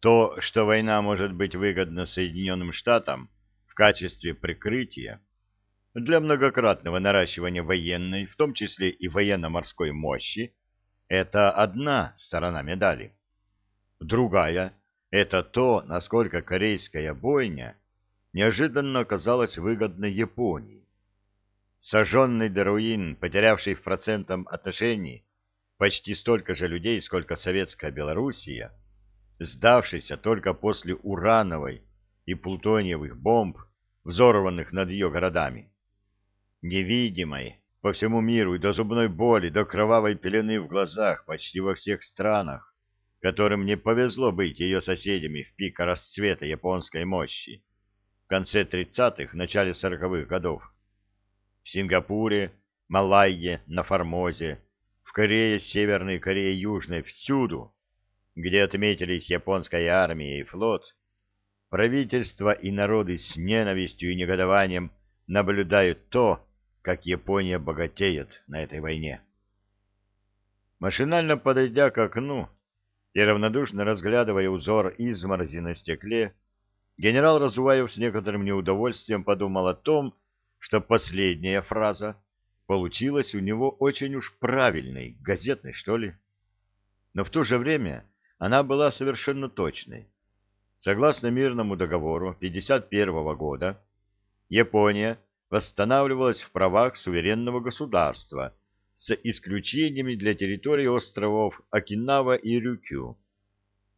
То, что война может быть выгодна Соединенным Штатам в качестве прикрытия для многократного наращивания военной, в том числе и военно-морской мощи, это одна сторона медали. Другая – это то, насколько корейская бойня неожиданно оказалась выгодной Японии. Сожженный до руин, потерявший в процентном отношении почти столько же людей, сколько советская Белоруссия, сдавшийся только после урановой и плутониевых бомб, взорванных над ее городами. Невидимой по всему миру и до зубной боли, до кровавой пелены в глазах почти во всех странах, которым не повезло быть ее соседями в пик расцвета японской мощи в конце 30-х, начале 40-х годов. В Сингапуре, Малайе, на Формозе, в Корее, Северной Корее, Южной, всюду, где отметились японская армия и флот, правительство и народы с ненавистью и негодованием наблюдают то, как Япония богатеет на этой войне. Машинально подойдя к окну и равнодушно разглядывая узор изморози на стекле, генерал Разуваев с некоторым неудовольствием подумал о том, что последняя фраза получилась у него очень уж правильной, газетной, что ли. Но в то же время она была совершенно точной. Согласно мирному договору 1951 года, Япония восстанавливалась в правах суверенного государства с исключениями для территории островов Окинава и Рюкю.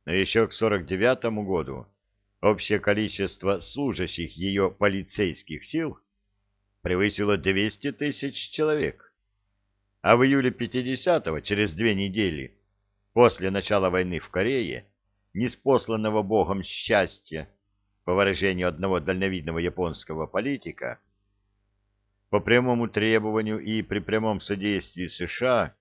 Но еще к 1949 году общее количество служащих ее полицейских сил превысило 200 тысяч человек. А в июле 50-го, через две недели, после начала войны в Корее, неспосланного богом счастья, по выражению одного дальновидного японского политика, по прямому требованию и при прямом содействии США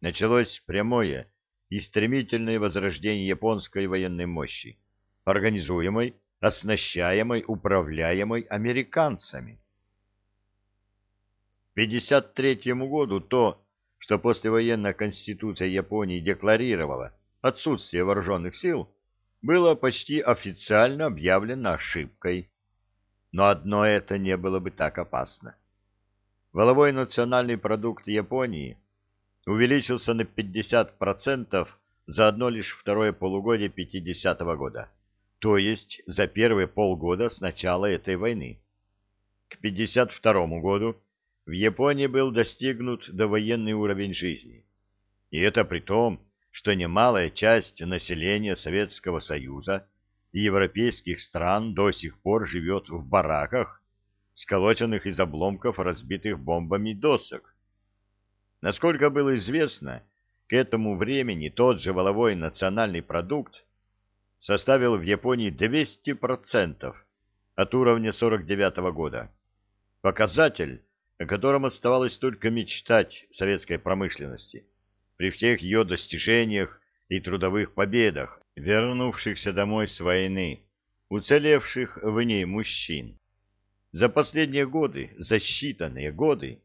началось прямое и стремительное возрождение японской военной мощи, организуемой, оснащаемой, управляемой американцами. К 1953 году то, что послевоенная конституция Японии декларировала отсутствие вооруженных сил, было почти официально объявлено ошибкой. Но одно это не было бы так опасно. Воловой национальный продукт Японии увеличился на 50% за одно лишь второе полугодие 50 -го года, то есть за первые полгода с начала этой войны. К 52 году в Японии был достигнут довоенный уровень жизни. И это при том, что немалая часть населения Советского Союза и европейских стран до сих пор живет в бараках, сколоченных из обломков разбитых бомбами досок. Насколько было известно, к этому времени тот же воловой национальный продукт составил в Японии 200% от уровня 49 -го года. Показатель, о котором оставалось только мечтать советской промышленности, при всех ее достижениях и трудовых победах, вернувшихся домой с войны, уцелевших в ней мужчин. За последние годы, за считанные годы,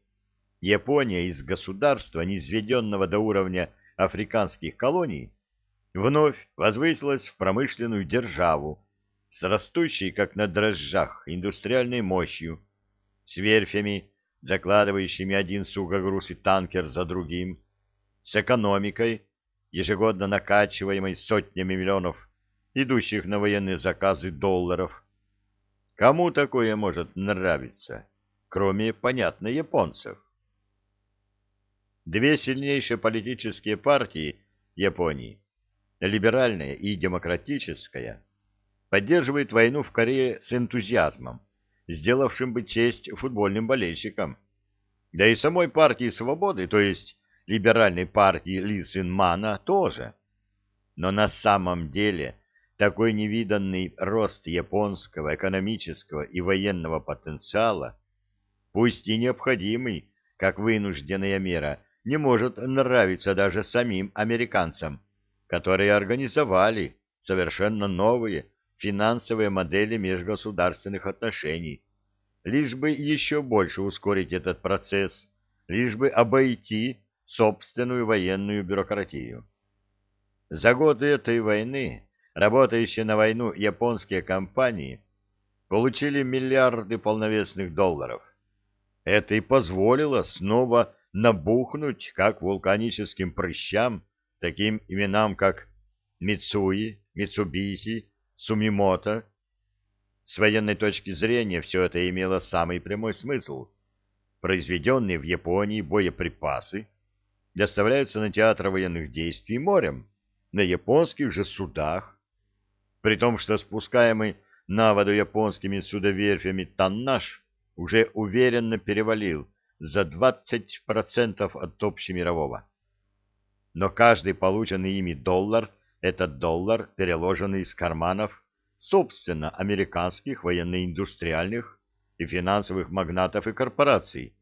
Япония из государства, низведенного до уровня африканских колоний, вновь возвысилась в промышленную державу с растущей, как на дрожжах, индустриальной мощью, с верфями, закладывающими один сухогруз и танкер за другим, с экономикой, ежегодно накачиваемой сотнями миллионов идущих на военные заказы долларов, Кому такое может нравиться, кроме, понятно, японцев? Две сильнейшие политические партии Японии, либеральная и демократическая, поддерживают войну в Корее с энтузиазмом, сделавшим бы честь футбольным болельщикам. Да и самой партии свободы, то есть либеральной партии Ли Сын Мана, тоже. Но на самом деле такой невиданный рост японского экономического и военного потенциала, пусть и необходимый, как вынужденная мера, не может нравиться даже самим американцам, которые организовали совершенно новые финансовые модели межгосударственных отношений, лишь бы еще больше ускорить этот процесс, лишь бы обойти собственную военную бюрократию. За годы этой войны работающие на войну японские компании получили миллиарды полновесных долларов. Это и позволило снова набухнуть как вулканическим прыщам, таким именам как Мицуи, Митсубиси, Сумимото. С военной точки зрения все это имело самый прямой смысл. Произведенные в Японии боеприпасы доставляются на театр военных действий морем, на японских же судах, при том, что спускаемый на воду японскими судоверфями тоннаж уже уверенно перевалил за 20% от общемирового. Но каждый полученный ими доллар – это доллар, переложенный из карманов, собственно, американских военно-индустриальных и финансовых магнатов и корпораций,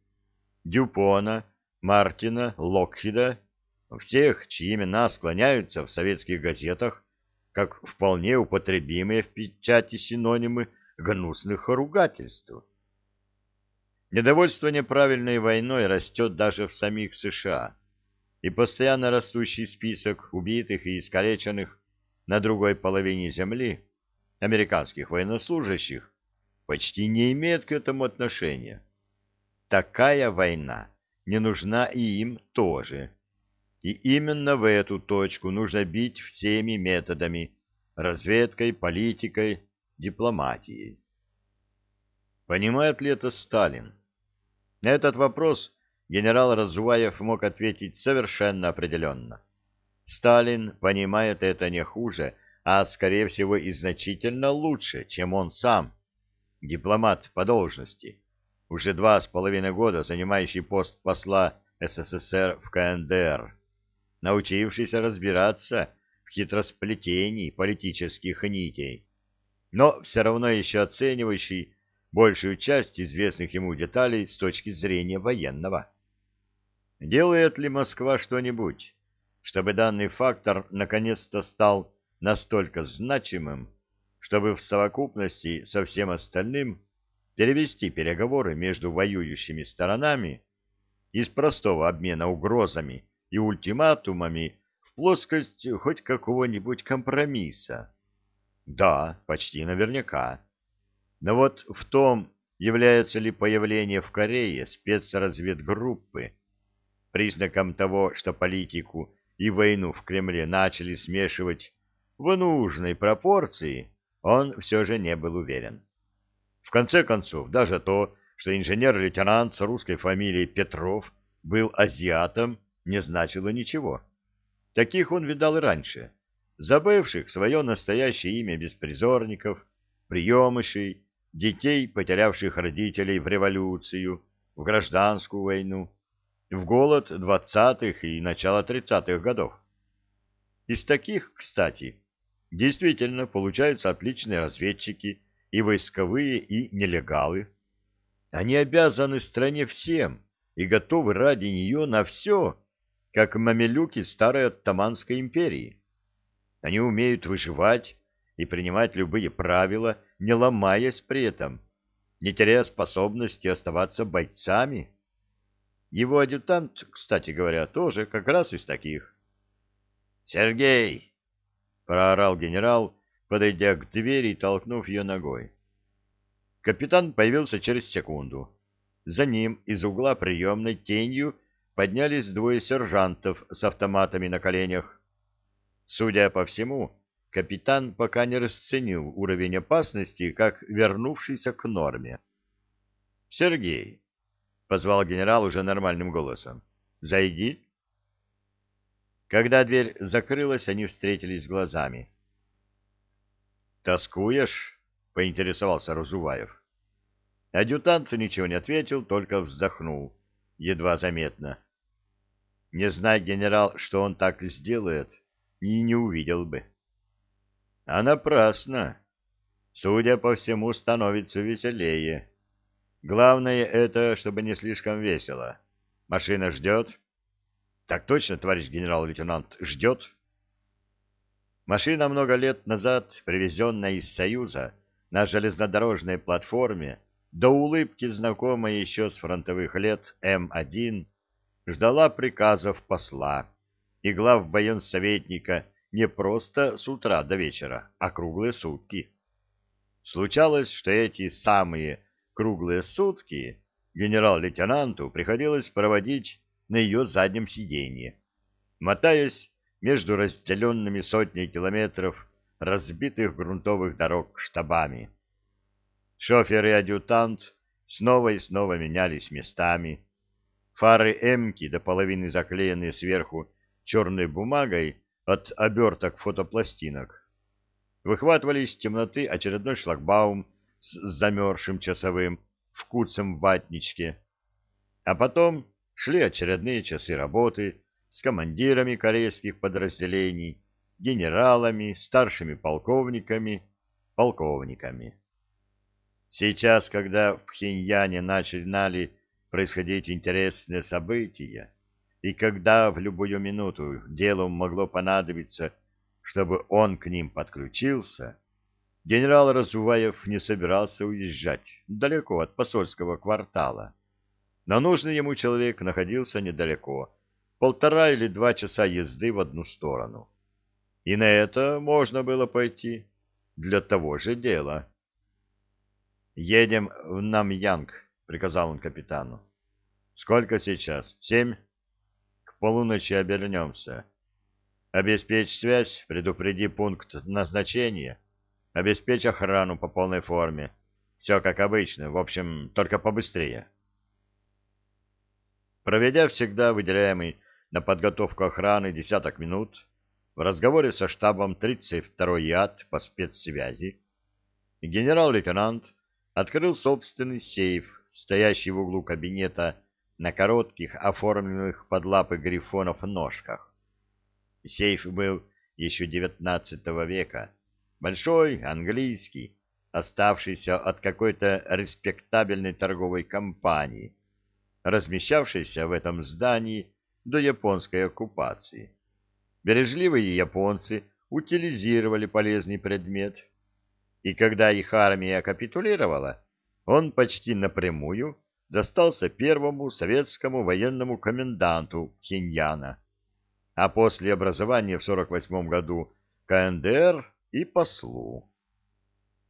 Дюпона, Мартина, Локхида, всех, чьи имена склоняются в советских газетах как вполне употребимые в печати синонимы гнусных ругательств. Недовольство неправильной войной растет даже в самих США, и постоянно растущий список убитых и искалеченных на другой половине земли американских военнослужащих почти не имеет к этому отношения. Такая война не нужна и им тоже. И именно в эту точку нужно бить всеми методами – разведкой, политикой, дипломатией. Понимает ли это Сталин? На этот вопрос генерал Разуваев мог ответить совершенно определенно. Сталин понимает это не хуже, а, скорее всего, и значительно лучше, чем он сам, дипломат по должности уже два с половиной года занимающий пост посла СССР в КНДР, научившийся разбираться в хитросплетении политических нитей, но все равно еще оценивающий большую часть известных ему деталей с точки зрения военного. Делает ли Москва что-нибудь, чтобы данный фактор наконец-то стал настолько значимым, чтобы в совокупности со всем остальным перевести переговоры между воюющими сторонами из простого обмена угрозами и ультиматумами в плоскость хоть какого-нибудь компромисса. Да, почти наверняка. Но вот в том, является ли появление в Корее спецразведгруппы признаком того, что политику и войну в Кремле начали смешивать в нужной пропорции, он все же не был уверен. В конце концов, даже то, что инженер-лейтенант с русской фамилией Петров был азиатом, не значило ничего. Таких он видал и раньше, забывших свое настоящее имя беспризорников, приемышей, детей, потерявших родителей в революцию, в гражданскую войну, в голод двадцатых и начало тридцатых годов. Из таких, кстати, действительно получаются отличные разведчики, и войсковые, и нелегалы. Они обязаны стране всем и готовы ради нее на все, как мамилюки старой Оттаманской империи. Они умеют выживать и принимать любые правила, не ломаясь при этом, не теряя способности оставаться бойцами. Его адъютант, кстати говоря, тоже как раз из таких. «Сергей!» — проорал генерал, подойдя к двери и толкнув ее ногой. Капитан появился через секунду. За ним из угла приемной тенью поднялись двое сержантов с автоматами на коленях. Судя по всему, капитан пока не расценил уровень опасности, как вернувшийся к норме. «Сергей», — позвал генерал уже нормальным голосом, — «зайди». Когда дверь закрылась, они встретились глазами. «Тоскуешь?» — поинтересовался Разуваев. Адъютант ничего не ответил, только вздохнул, едва заметно. Не зная генерал, что он так сделает, и не увидел бы. А напрасно. Судя по всему, становится веселее. Главное это, чтобы не слишком весело. Машина ждет? Так точно, товарищ генерал-лейтенант, ждет? Машина много лет назад, привезенная из Союза на железнодорожной платформе, до улыбки знакомая еще с фронтовых лет М1, ждала приказов посла и глав советника не просто с утра до вечера, а круглые сутки. Случалось, что эти самые круглые сутки генерал-лейтенанту приходилось проводить на ее заднем сиденье, мотаясь между разделенными сотней километров разбитых грунтовых дорог штабами. Шофер и адъютант снова и снова менялись местами. Фары «Эмки» до половины заклеенные сверху черной бумагой от оберток фотопластинок. Выхватывали из темноты очередной шлагбаум с замерзшим часовым в куцем ватничке. А потом шли очередные часы работы с командирами корейских подразделений, генералами, старшими полковниками, полковниками. Сейчас, когда в Пхеньяне начинали происходить интересные события, и когда в любую минуту делу могло понадобиться, чтобы он к ним подключился, генерал Разуваев не собирался уезжать далеко от посольского квартала. Но нужный ему человек находился недалеко, полтора или два часа езды в одну сторону. И на это можно было пойти для того же дела. «Едем в Намьянг», — приказал он капитану. «Сколько сейчас? Семь?» «К полуночи обернемся. Обеспечь связь, предупреди пункт назначения, обеспечь охрану по полной форме. Все как обычно, в общем, только побыстрее». Проведя всегда выделяемый на подготовку охраны десяток минут, в разговоре со штабом 32-й ЯД по спецсвязи, генерал-лейтенант открыл собственный сейф, стоящий в углу кабинета на коротких, оформленных под лапы грифонов ножках. Сейф был еще девятнадцатого века, большой, английский, оставшийся от какой-то респектабельной торговой компании, размещавшейся в этом здании до японской оккупации. Бережливые японцы утилизировали полезный предмет и когда их армия капитулировала, он почти напрямую достался первому советскому военному коменданту Хиньяна, а после образования в 48 году КНДР и послу.